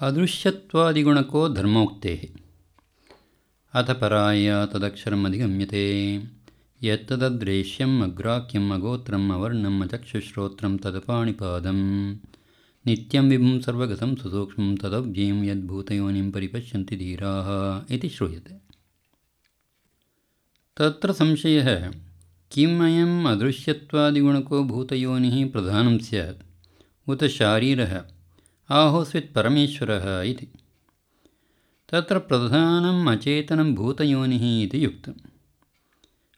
अदृश्यत्वादिगुणको धर्मोक्तेः। अथ पराय तदक्षरमधिगम्यते। यत्तदद्रेश्यम् अग्राह्यम् अगोत्रम् अवर्णम् अचक्षुश्रोत्रं तदपाणिपादम्। नित्यं विभुं सर्वगतं सुसूक्ष्मं तदव्ययं यद्भूतयोनिं परिपश्यन्ति धीराः इति श्रूयते। तत्र संशयः किम् अयम् अदृश्यत्वादिगुणको भूतयोनिः प्रधानं स्यात्? उत शारीरः आहोस्वित् परमेश्वरः इति। तत्र प्रधानम् अचेतनं भूतयोनिः इति युक्तम्।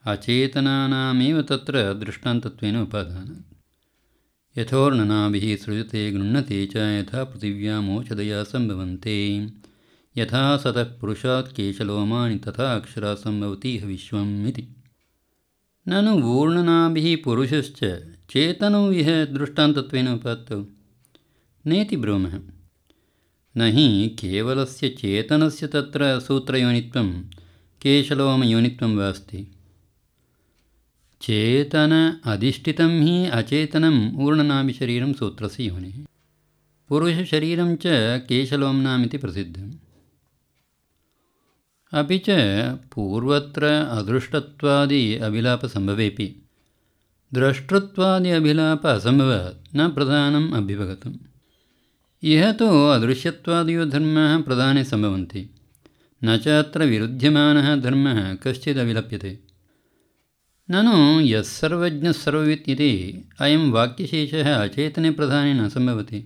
अचेतनानामेव तत्र दृष्टान्तत्वेन उपादानम् यथोर्णनाभिः सृजते गृह्णते च यथा पृथिव्यामोषधया सम्भवन्ते। यथा सतः पुरुषात् केशलोमानि तथा अक्षरा सम्भवतीह विश्वम् इति। ननु ऊर्णनाभिः पुरुषश्च चेतनौ इह दृष्टान्तत्वेन उपात्तौ नेति ब्रूमः। न हि केवलस्य चेतनस्य तत्र सूत्रयोनित्वं केशलोमयोनित्वं वा अस्ति चेतन अधिष्ठितं हि अचेतनम् ऊर्णनाभिशरीरं सूत्रस्य योनिः। पुरुषशरीरं च केशलोम्नामिति प्रसिद्धम् अपि च पूर्वत्र अदृष्टत्वादि अभिलापसम्भवेपि द्रष्टृत्वादि अभिलाप असम्भवात् न प्रधानम् अभ्युपगतम् इह तु अदृश्यत्वादयो धर्माः प्रधाने सम्भवन्ति न च अत्र विरुध्यमानः धर्मः कश्चिदभिलप्यते ननु यस्सर्वज्ञस्सर्ववित् इति अयं वाक्यशेषः अचेतने प्रधाने न सम्भवति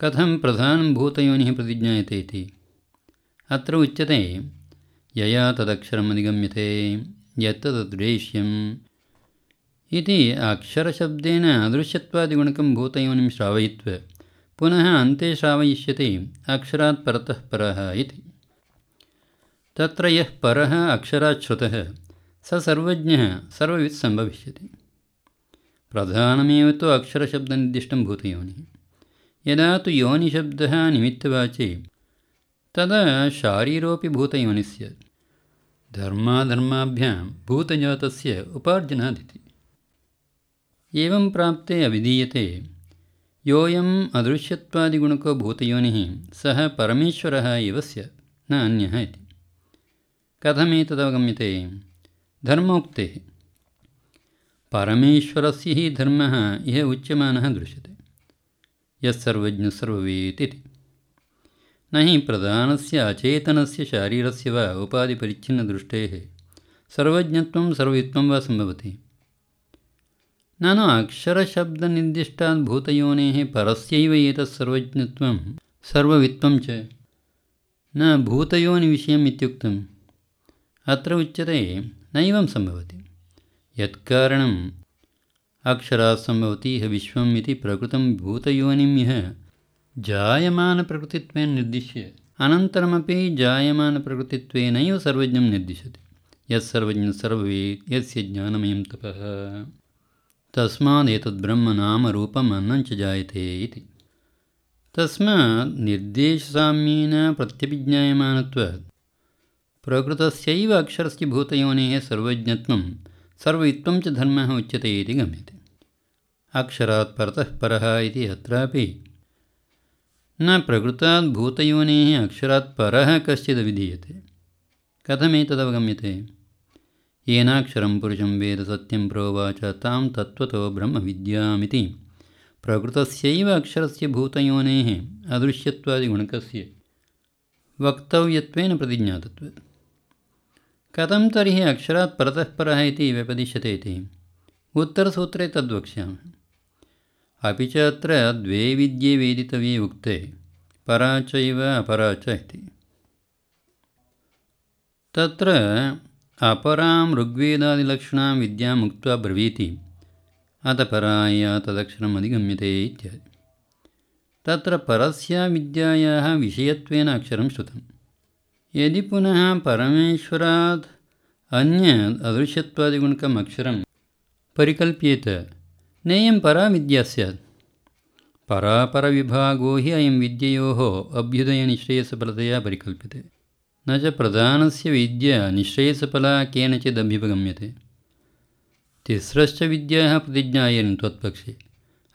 कथं प्रधानं भूतयोनिः प्रतिज्ञायते इति अत्र उच्यते यया तदक्षरम् अधिगम्यते यत्तदुद्देश्यम् इति अक्षरशब्देन अदृश्यत्वादिगुणकं भूतयोनिं श्रावयित्वा पुनः अन्ते श्रावयिष्यति अक्षरात् परतः परः इति। तत्र यः परः अक्षरात् श्रुतः स सर्वज्ञः सर्ववित् सम्भविष्यति। प्रधानमेव तु अक्षरशब्दनिर्दिष्टं भूतयोनिः यदा तु योनिशब्दः निमित्तवाचि तदा शारीरोपि भूतयोनिः स्यात् धर्माधर्माभ्यां भूतजातस्य उपार्जनादिति। एवं प्राप्ते अविधीयते योऽयम् अदृश्यत्वादिगुणको भूतयोनिः सः परमेश्वरः एव स्यात् न अन्यः इति। कथमेतदवगम्यते? धर्मोक्तेः। परमेश्वरस्य हि धर्मः इह उच्यमानः दृश्यते। यस्सर्वज्ञसर्ववेत् इति न हि प्रधानस्य अचेतनस्य शारीरस्य वा उपाधिपरिच्छिन्नदृष्टेः सर्वज्ञत्वं सर्ववित्वं वा सम्भवति ननु अक्षरशब्दनिर्दिष्टात् भूतयोनेः परस्यैव एतत् सर्वज्ञत्वं सर्ववित्वं च। न भूतयोनिविषयम् इत्युक्तम्। अत्र उच्यते नैवं सम्भवति। यत्कारणम् अक्षरात् सम्भवति इह विश्वम् इति प्रकृतं भूतयोनिम् इह जायमानप्रकृतित्वेन निर्दिश्य। अनन्तरमपि जायमानप्रकृतित्वेनैव सर्वज्ञं निर्दिशति यत्सर्वज्ञः सर्ववेत् यस्य ज्ञानमयं तपः तस्मादेतद्ब्रह्म नामरूपम् अन्नञ्च जायते इति। तस्मात् निर्देशसाम्येन प्रत्यभिज्ञायमानत्वात् प्रकृतस्यैव अक्षरस्य भूतयोनेः सर्वज्ञत्वं सर्ववित्वं च धर्मः उच्यते इति गम्यते। अक्षरात् परतः परः इति अत्रापि न प्रकृतात् भूतयोनेः अक्षरात् परः कश्चिदविधीयते कथमेतदवगम्यते येनाक्षरं पुरुषं वेदसत्यं प्रोवाच तां तत्त्वतो ब्रह्मविद्यामिति प्रकृतस्यैव अक्षरस्य भूतयोनेः अदृश्यत्वादिगुणकस्य वक्तव्यत्वेन प्रतिज्ञातत्वात् कथं तर्हि अक्षरात् परतः परः इति व्यपदिश्यते इति? उत्तरसूत्रे तद्वक्ष्यामः। अपि च अत्र द्वे विद्ये वेदितव्ये उक्ते परा चैव अपरा च इति। तत्र अपरां ऋग्वेदादिलक्षणां विद्याम् उक्त्वा ब्रवीति। अथ पराय तदक्षरम् अधिगम्यते इत्यादि। तत्र परस्य विद्यायाः विषयत्वेन अक्षरं श्रुतम्। यदि पुनः परमेश्वरात् अन्य अदृश्यत्वादिगुणकम् अक्षरं परिकल्प्येत नेयं परा विद्या स्यात्। परापरविभागो हि अयं विद्ययोः अभ्युदयनिश्रेयसफलतया परिकल्प्यते न च प्रधानस्य विद्या निःश्रेयसफला केनचिदभ्युपगम्यते तिस्रश्च विद्याः प्रतिज्ञायन् त्वत्पक्षे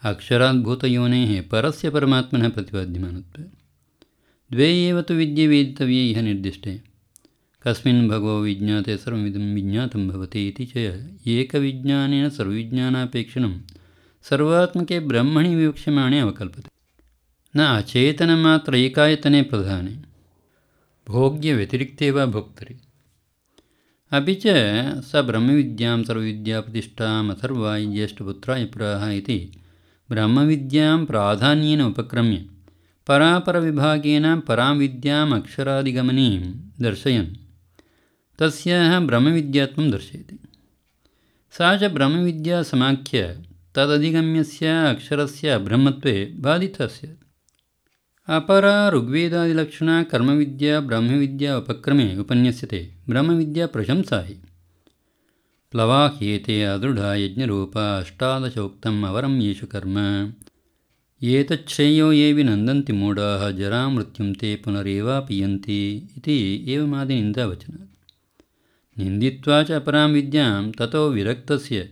अक्षराद्भूतयोनेः परस्य परमात्मनः प्रतिपाद्यमानत्वे। द्वे एव तु विद्ये वेदितव्ये इह निर्दिष्टे। कस्मिन् भगवो विज्ञाते सर्वमिदं विज्ञातं भवति इति च एकविज्ञानेन सर्वविज्ञानापेक्षणं सर्वात्मके ब्रह्मणि विवक्ष्यमाणे अवकल्पते। न अचेतनमात्र एकायतने प्रधाने भोग्यव्यतिरिक्ते वा भोक्तरि। अपि च स ब्रह्मविद्यां सर्वविद्याप्रतिष्ठाम् अथर्वाय ज्येष्ठपुत्राय पुराः इति ब्रह्मविद्यां प्राधान्येन उपक्रम्य परापरविभागेन परां विद्याम् अक्षरादिगमनीं दर्शयन्। तस्याः ब्रह्मविद्यात्वं दर्शयति। सा च ब्रह्मविद्या समाख्य तदधिगम्यस्य अक्षरस्य ब्रह्मत्वे बाधिता स्यात् अपरा ऋग्वेदादिलक्षणा कर्मविद्या ब्रह्मविद्या उपक्रमे उपन्यस्यते ब्रह्मविद्या प्रशंसा हि प्लवाह्येते अदृढा यज्ञरूपा अष्टादशोक्तम् अवरं येषु कर्म एतच्छ्रेयो ये विनन्दन्ति मूढाः जरामृत्युं ते पुनरेवापीयन्ति इति एवमादिनिन्दावचनात् निन्दित्वा च अपरां विद्यां ततो विरक्तस्य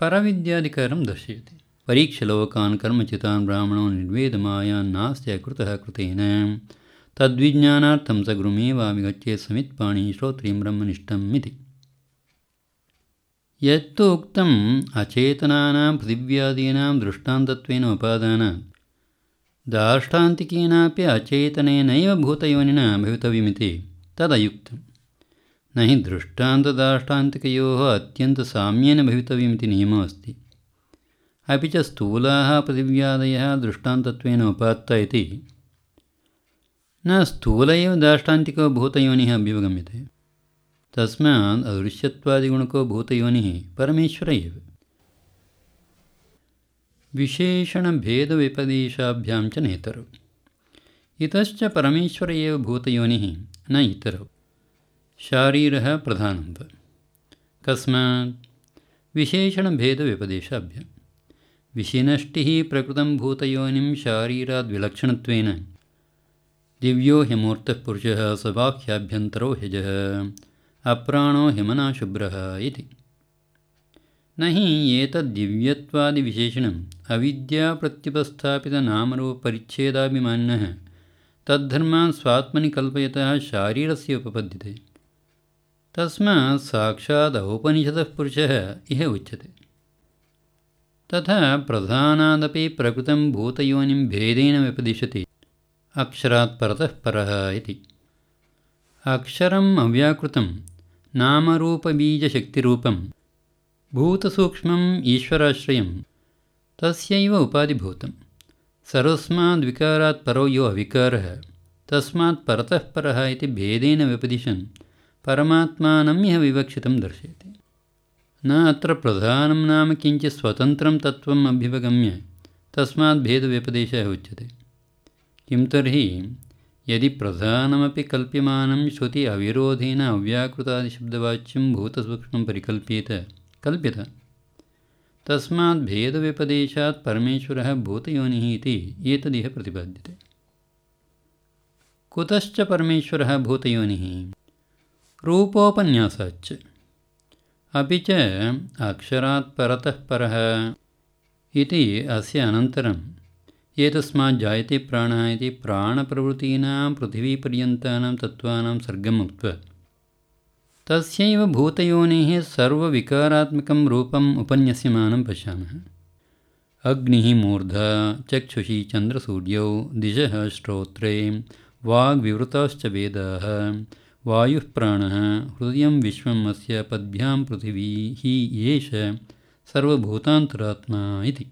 परविद्याधिकारं दर्शयति परीक्षलोकान् कर्मचितान् ब्राह्मणो निर्वेदमायान्नास्त्य कृतः कृतेन। तद्विज्ञानार्थं स गुरुमेवाभिगच्छेत् समित्पाणिः श्रोत्रियं ब्रह्मनिष्ठम् इति। यत्तु उक्तम् अचेतनानां पृथिव्यादीनां दृष्टान्तत्वेन उपादानात्। दार्ष्टान्तिकेनापि अचेतनेनैव भूतयोनिना भवितव्यमिति तदयुक्तं न हि दृष्टान्तदार्ष्टान्तिकयोः अत्यन्तसाम्येन भवितव्यमिति नियमो अस्ति अपि च स्थूलाः पृथिव्यादयः न स्थूल एव दाष्टान्तिको भूतयोनिः अभ्युपगम्यते। तस्मात् अदृश्यत्वादिगुणको भूतयोनिः परमेश्वर एव। विशेषणभेदव्यपदेशाभ्यां च नेतरौ। इतश्च परमेश्वर एव भूतयोनिः, न इतरौ। शारीरः प्रधानं वा। कस्मात् विशिनष्टिः प्रकृतं भूतयोनिं शारीराद्विलक्षणत्वेन। दिव्यो ह्यमूर्तः पुरुषः स्ववाख्याभ्यन्तरो ह्यजः। अप्राणो ह्यमनाशुभ्रः इति। न हि एतद्दिव्यत्वादिविशेषणम् अविद्याप्रत्युपस्थापितनामरूपपरिच्छेदाभिमानिनः तद्धर्मान् स्वात्मनि कल्पयतः शारीरस्य उपपद्यते। तस्मात् साक्षादौपनिषदः पुरुषः इह उच्यते तथा प्रधानादपि प्रकृतं भूतयोनिं भेदेन व्यपदिशति। अक्षरात् परतः परः इति। अक्षरम् अव्याकृतं नामरूपबीजशक्तिरूपं भूतसूक्ष्मम् ईश्वराश्रयं तस्यैव उपाधिभूतं सर्वस्माद्विकारात् परो यो अविकारः तस्मात् परतः परः इति भेदेन व्यपदिशन् परमात्मानम् इह विवक्षितं दर्शयति न अत्र प्रधानं नाम किञ्चित् स्वतन्त्रं तत्त्वम् अभ्युपगम्य तस्मात् भेदव्यपदेशः उच्यते। किं तर्हि यदि प्रधानमपि कल्प्यमानं श्रुति अविरोधेन अव्याकृतादिशब्दवाच्यं भूतसूक्ष्मं परिकल्प्येत कल्प्यत। तस्मात् भेदव्यपदेशात् परमेश्वरः भूतयोनिः इति एतदिह प्रतिपाद्यते। कुतश्च परमेश्वरः भूतयोनिः? रूपोपन्यासाच्च अपि च अक्षरात् परतः परः इति अस्य अनन्तरम्। एतस्मात् जायते प्राणः इति प्राणप्रवृत्तीनां पृथिवीपर्यन्तानां तत्त्वानां सर्गम् उक्त्वा। तस्यैव भूतयोनेः सर्वविकारात्मकं रूपम् उपन्यस्यमानं पश्यामः। अग्निः मूर्धा चक्षुषी चन्द्रसूर्यौ दिशः श्रोत्रे वाग्विवृताश्च वेदाः वायुः प्राणः हृदयं विश्वम् अस्य पद्भ्यां पृथिवी हि एष सर्वभूतान्तरात्मा इति।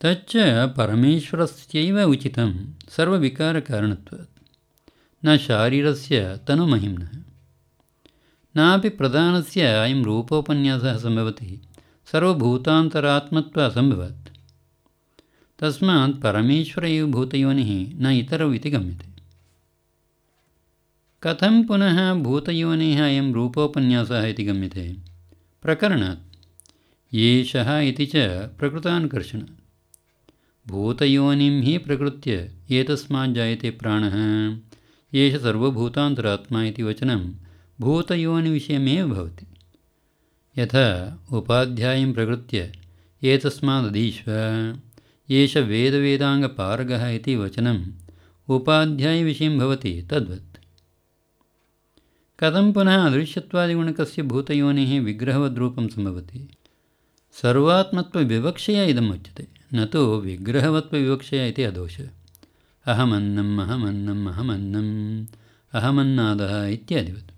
तच्च परमेश्वरस्यैव उचितं सर्वविकारकारणत्वात्। न शारीरस्य तनुमहिम्नः। नापि प्रधानस्य अयं रूपोपन्यासः सम्भवति सर्वभूतान्तरात्मत्वासम्भवात् तस्मात् परमेश्वर एव भूतयोनिः न इतरौ इति गम्यते कथं पुनः भूतयोनेः अयं रूपोपन्यासः इति गम्यते? प्रकरणात् एषः इति च प्रकृतान्कर्षणात् भूतयोनिं हि प्रकृत्य एतस्मात् जायते प्राणः। एष सर्वभूतान्तरात्मा इति वचनं भूतयोनिविषयमेव भवति। यथा उपाध्यायं प्रकृत्य एतस्मादधीश्व एष वेदवेदाङ्गपारगः इति वचनं उपाध्यायविषयं भवति तद्वत् कथं पुनः अदृश्यत्वादिगुणकस्य भूतयोनिः विग्रहवद्रूपं सम्भवति? सर्वात्मत्वविवक्षया इदम् उच्यते। न तु विग्रहवत्वविवक्षया इति अदोषः। अहमन्नम् अहमन्नम् अहमन्नम् अहमन्नादः इत्यादिवत्।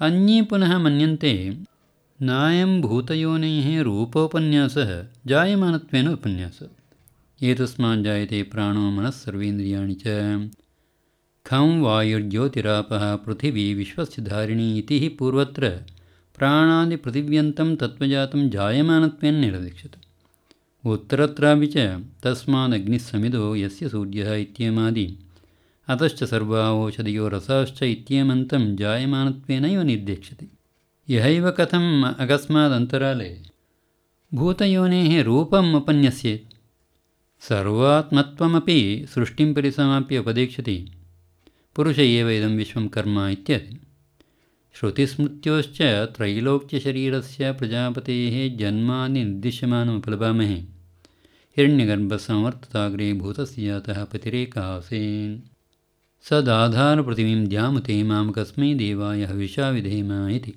अन्ये पुनः मन्यन्ते नायं भूतयोनेः रूपोपन्यासः जायमानत्वेन उपन्यासः। एतस्मात् जायते प्राणो मनः सर्वेन्द्रियाणि च खं वायुर्ज्योतिरापः पृथिवी विश्वस्य धारिणी इति पूर्वत्र प्राणादिपृथिव्यन्तं तत्त्वजातं जायमानत्वेन निर्दिश्यते उत्तरत्रापि च तस्मादग्निस्समिदो यस्य सूर्यः इत्येमादि। अतश्च सर्वा ओषधयो रसाश्च इत्येमन्तं जायमानत्वेनैव निर्देक्ष्यते यहैव कथम् अकस्मादन्तराले भूतयोनेः रूपम् उपन्यस्येत् सर्वात्मत्वमपि सृष्टिं परिसमाप्य उपदेक्षति पुरुष एव इदं विश्वं कर्म इत्यादि श्रुतिस्मृत्योश्च त्रैलोक्यशरीरस्य प्रजापतेः जन्मानि निर्दिश्यमानमुपलभामहे हिरण्यगर्भसंवर्तताग्रे भूतस्य जातः पतिरेका आसीन्। सदाधारपृथिवीं द्यामते मां कस्मै देवाय हविषा विधेम इति।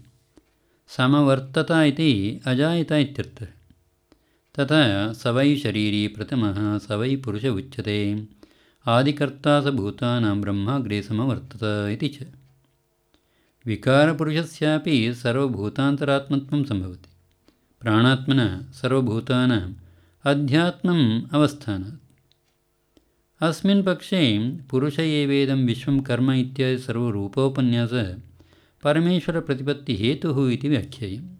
समवर्तता इति अजायत इत्यर्थः। तथा स वै शरीरी प्रथमः स वै पुरुष उच्यते आदिकर्ता स भूतानां ब्रह्माग्रे समवर्तत इति च। विकारपुरुषस्यापि सर्वभूतान्तरात्मत्वं सम्भवति। प्राणात्मना सर्वभूतानाम् अध्यात्मम् अवस्थानात्। अस्मिन् पक्षे पुरुष एवेदं विश्वं कर्म इत्यादि सर्वरूपोपन्यासः परमेश्वरप्रतिपत्तिहेतुः इति व्याख्येयम्।